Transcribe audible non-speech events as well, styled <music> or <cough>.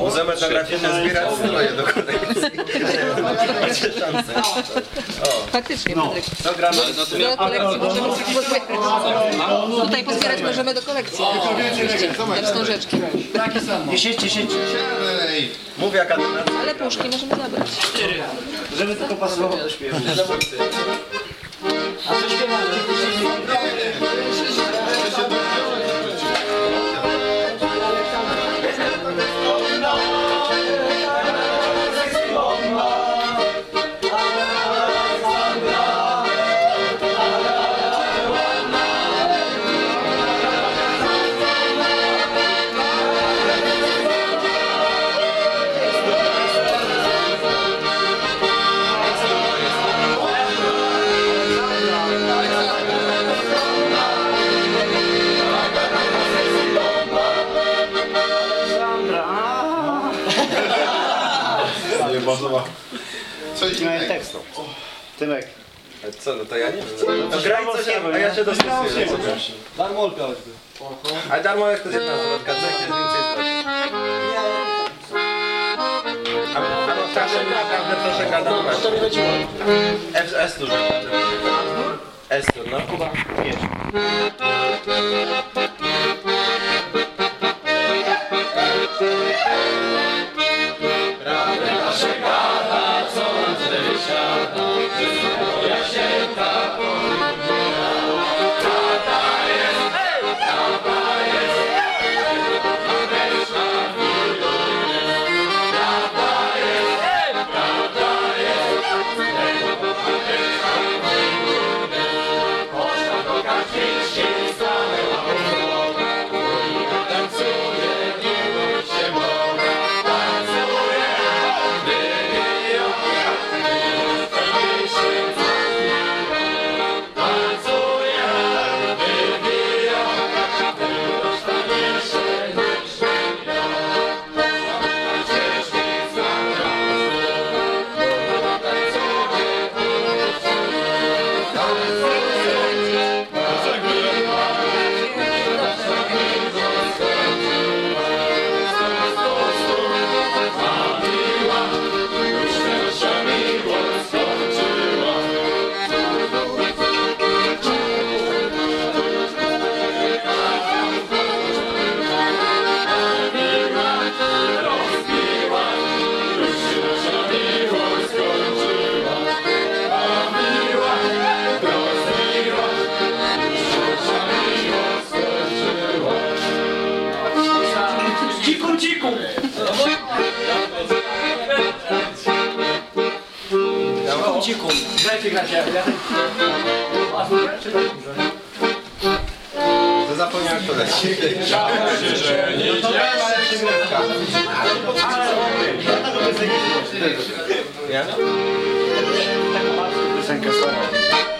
Możemy na grafikę zbierać swoje do kolekcji. <laughs> Faktycznie, no. Patryk. No, do no, kolekcji możemy pozbierać. Tutaj pozbierać możemy do kolekcji. Te wstążeczki. Takie samo. Siedźcie, siedźcie. Mówię jaka Ale puszki możemy zabrać. Żeby tylko pasowało do śpiewu. A co śpiewamy? Dziękuję bardzo. Coś innego. tekstu. Tymek. Co, no to ja nie wiem. To graj coś, a ja się dostosuję. Darmolka choćby. A darmo jak to jest jedna co jak więcej. A no tak, że naprawdę proszę gadam. Tak. No, to mi chodziło. S tu, że S no. Kuba, wiesz. Dziku, dziku! Dziku, dziku. Dajcie grać, ja... A, czy tak dobrze? To zapomniałem to dać. że nie idzie. Ja? Taką piosenkę starą.